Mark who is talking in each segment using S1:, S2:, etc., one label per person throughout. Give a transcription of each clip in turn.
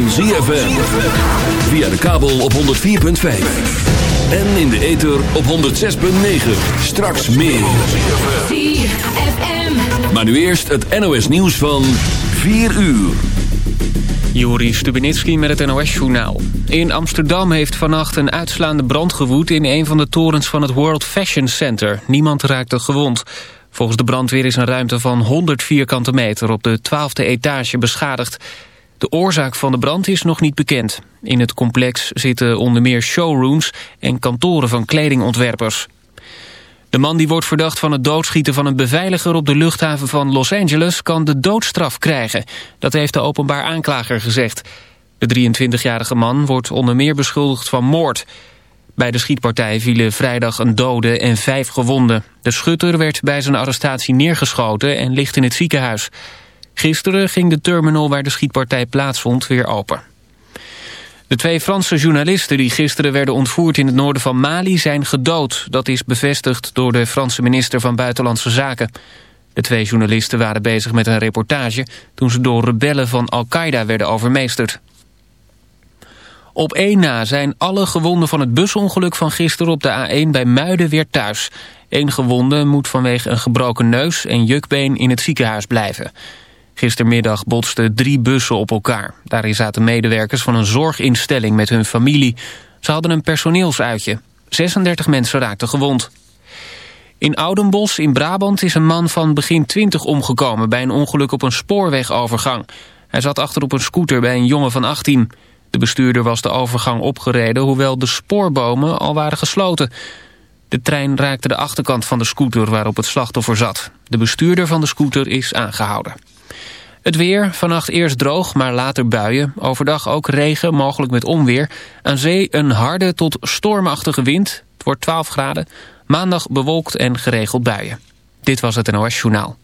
S1: van ZFM. Via de kabel op 104.5. En in de ether op 106.9. Straks meer. ZFM. Maar nu eerst het NOS nieuws van 4 uur.
S2: Juri Stubenitski met het NOS-journaal. In Amsterdam heeft vannacht een uitslaande brand gewoed... in een van de torens van het World Fashion Center. Niemand raakte gewond. Volgens de brandweer is een ruimte van 100 vierkante meter... op de 12e etage beschadigd. De oorzaak van de brand is nog niet bekend. In het complex zitten onder meer showrooms... en kantoren van kledingontwerpers. De man die wordt verdacht van het doodschieten van een beveiliger op de luchthaven van Los Angeles kan de doodstraf krijgen. Dat heeft de openbaar aanklager gezegd. De 23-jarige man wordt onder meer beschuldigd van moord. Bij de schietpartij vielen vrijdag een dode en vijf gewonden. De schutter werd bij zijn arrestatie neergeschoten en ligt in het ziekenhuis. Gisteren ging de terminal waar de schietpartij plaatsvond weer open. De twee Franse journalisten die gisteren werden ontvoerd in het noorden van Mali zijn gedood. Dat is bevestigd door de Franse minister van Buitenlandse Zaken. De twee journalisten waren bezig met een reportage toen ze door rebellen van Al-Qaeda werden overmeesterd. Op één na zijn alle gewonden van het busongeluk van gisteren op de A1 bij Muiden weer thuis. Eén gewonde moet vanwege een gebroken neus en jukbeen in het ziekenhuis blijven. Gistermiddag botsten drie bussen op elkaar. Daarin zaten medewerkers van een zorginstelling met hun familie. Ze hadden een personeelsuitje. 36 mensen raakten gewond. In Oudenbos in Brabant is een man van begin 20 omgekomen... bij een ongeluk op een spoorwegovergang. Hij zat achter op een scooter bij een jongen van 18. De bestuurder was de overgang opgereden... hoewel de spoorbomen al waren gesloten. De trein raakte de achterkant van de scooter waarop het slachtoffer zat. De bestuurder van de scooter is aangehouden. Het weer, vannacht eerst droog, maar later buien. Overdag ook regen, mogelijk met onweer. Aan zee een harde tot stormachtige wind. Het wordt 12 graden. Maandag bewolkt en geregeld buien. Dit was het NOS Journaal.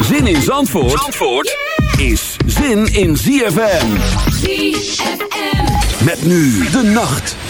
S1: Zin in Zandvoort, Zandvoort is zin in ZFM. ZFM. Met nu de nacht.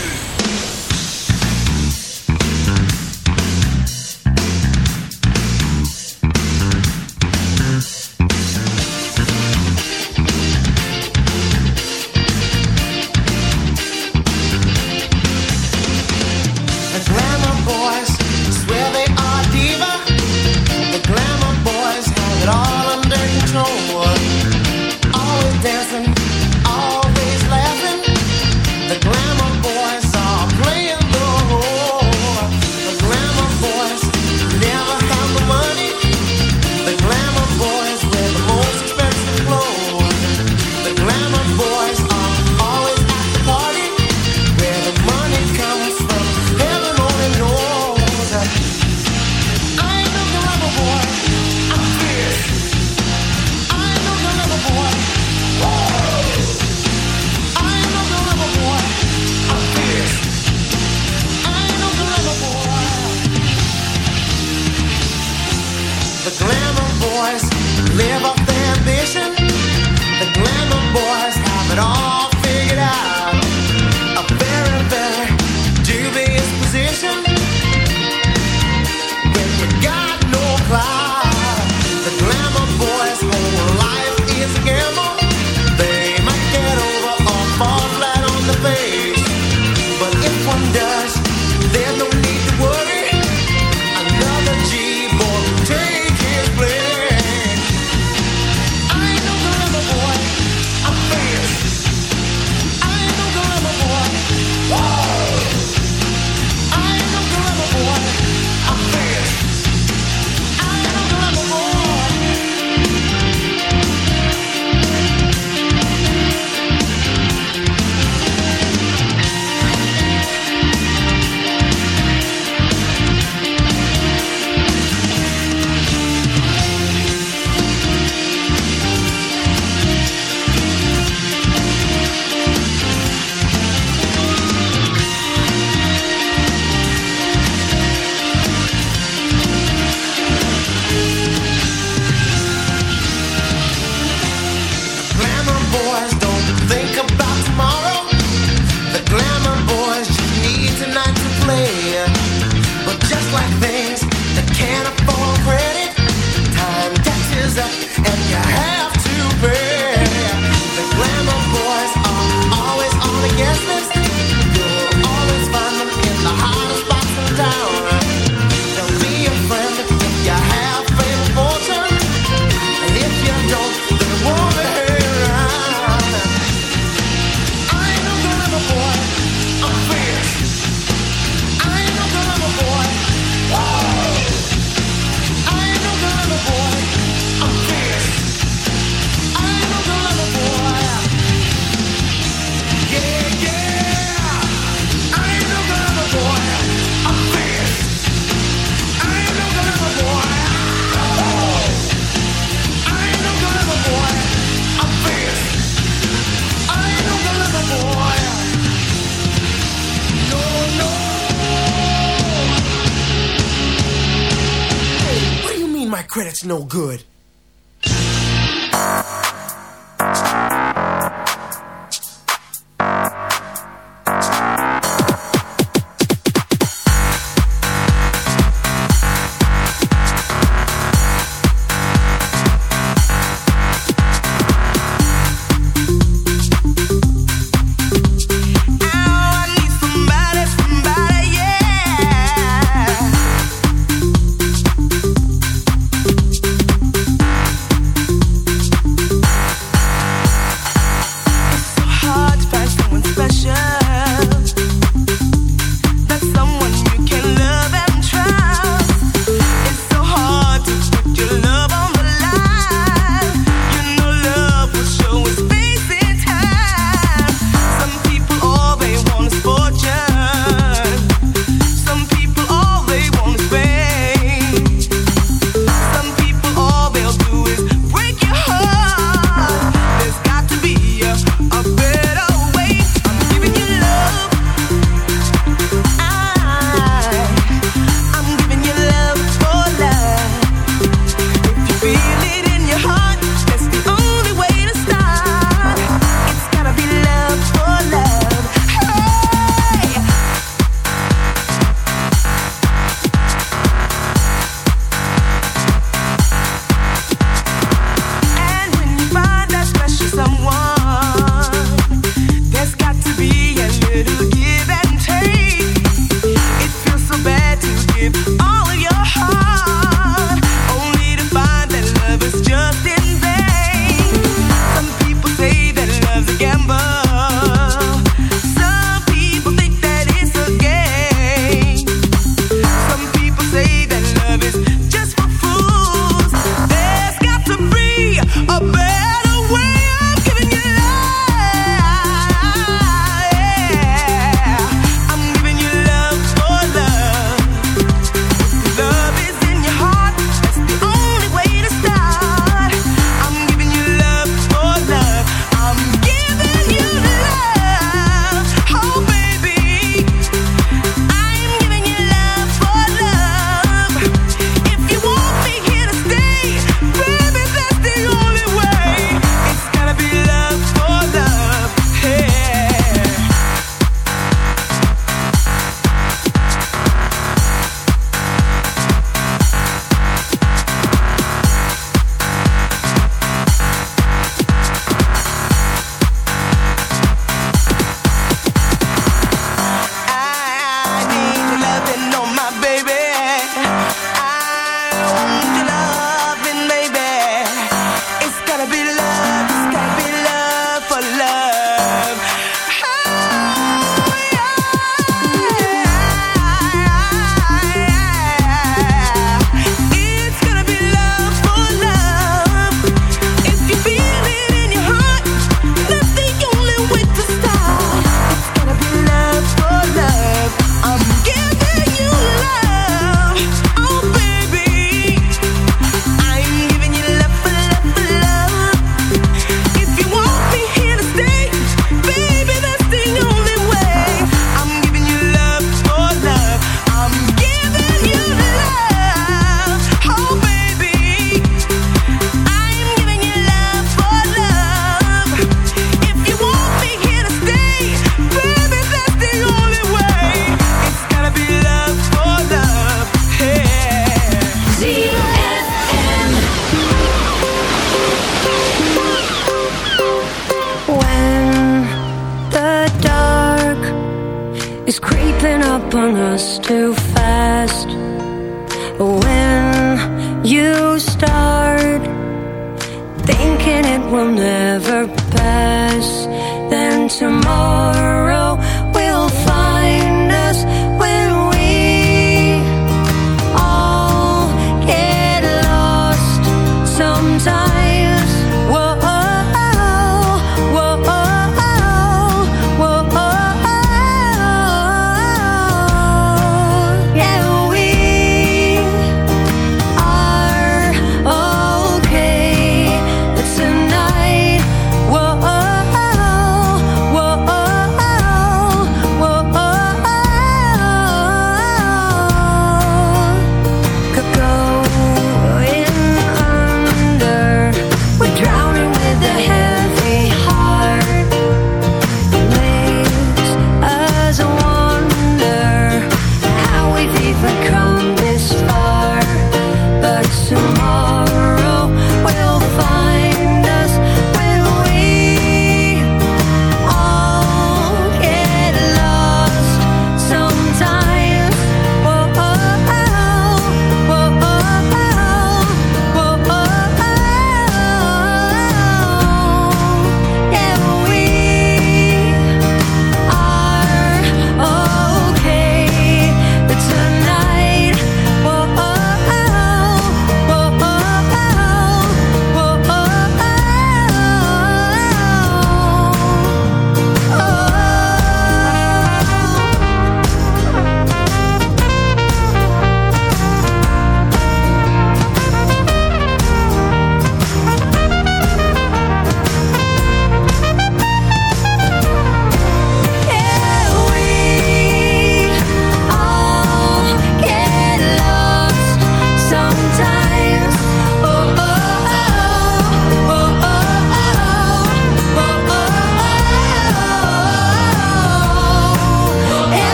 S3: Good.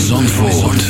S4: Zandvoort.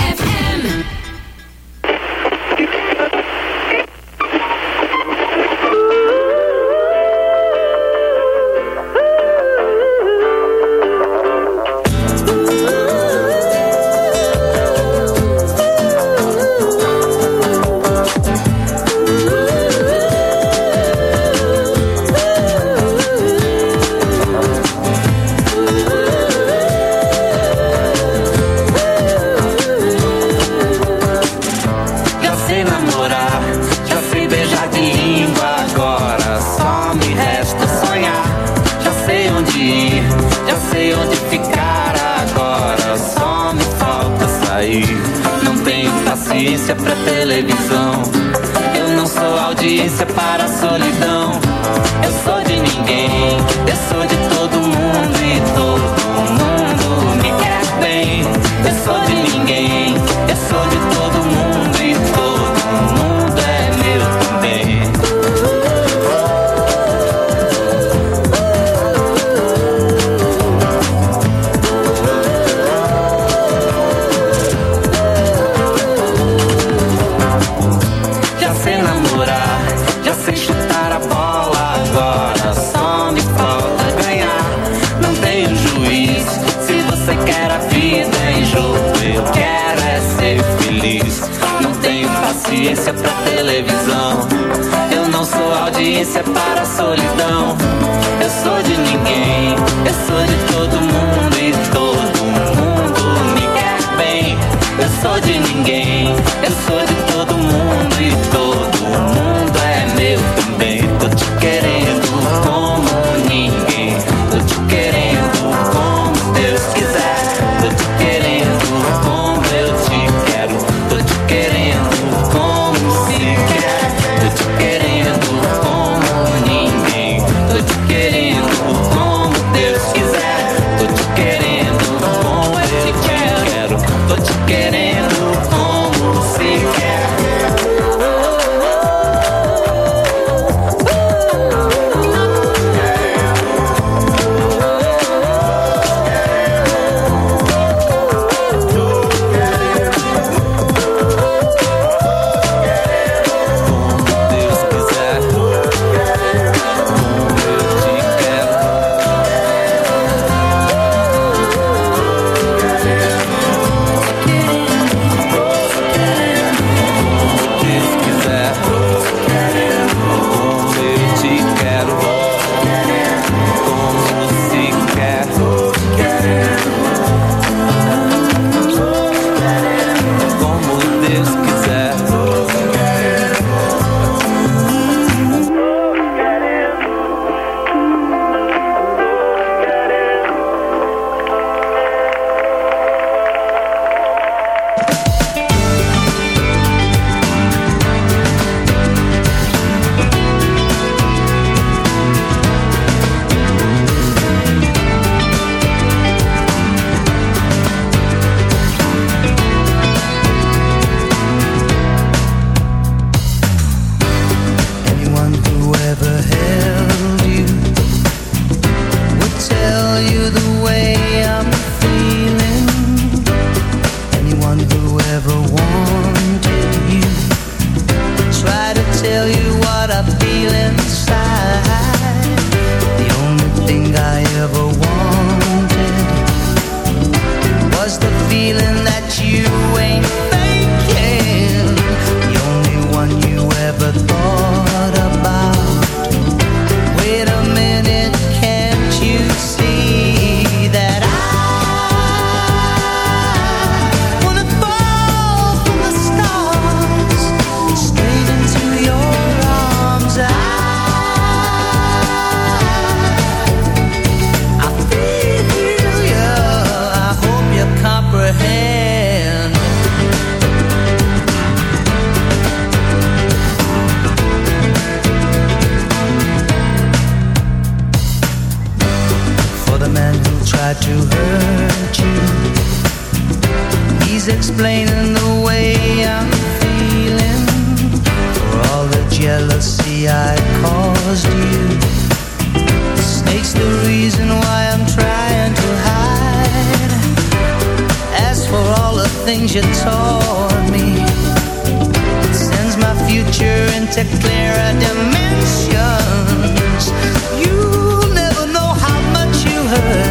S5: things you taught me. It sends my future into clearer dimensions. You'll never know how much you hurt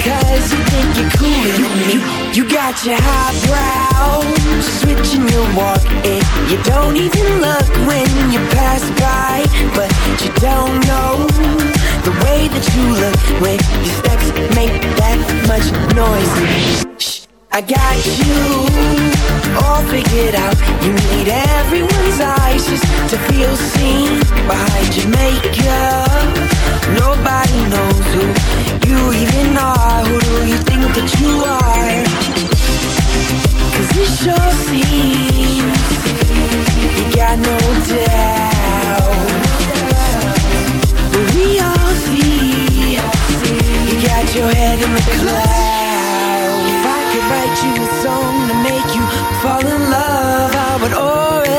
S6: cause you think you're cooler than me. You got your highbrow, switching your walk, and you don't even look when you pass by, but you don't know the way that you look when your steps make that much noise. Shh.
S7: I got you all figured out. You need everyone's eyes just to feel seen behind your makeup. Nobody knows who you even are. Who do you think that you are? Cause it sure seems you got no doubt. But we all see you got your head in the clouds. If I could write you a song to make you fall in love, I would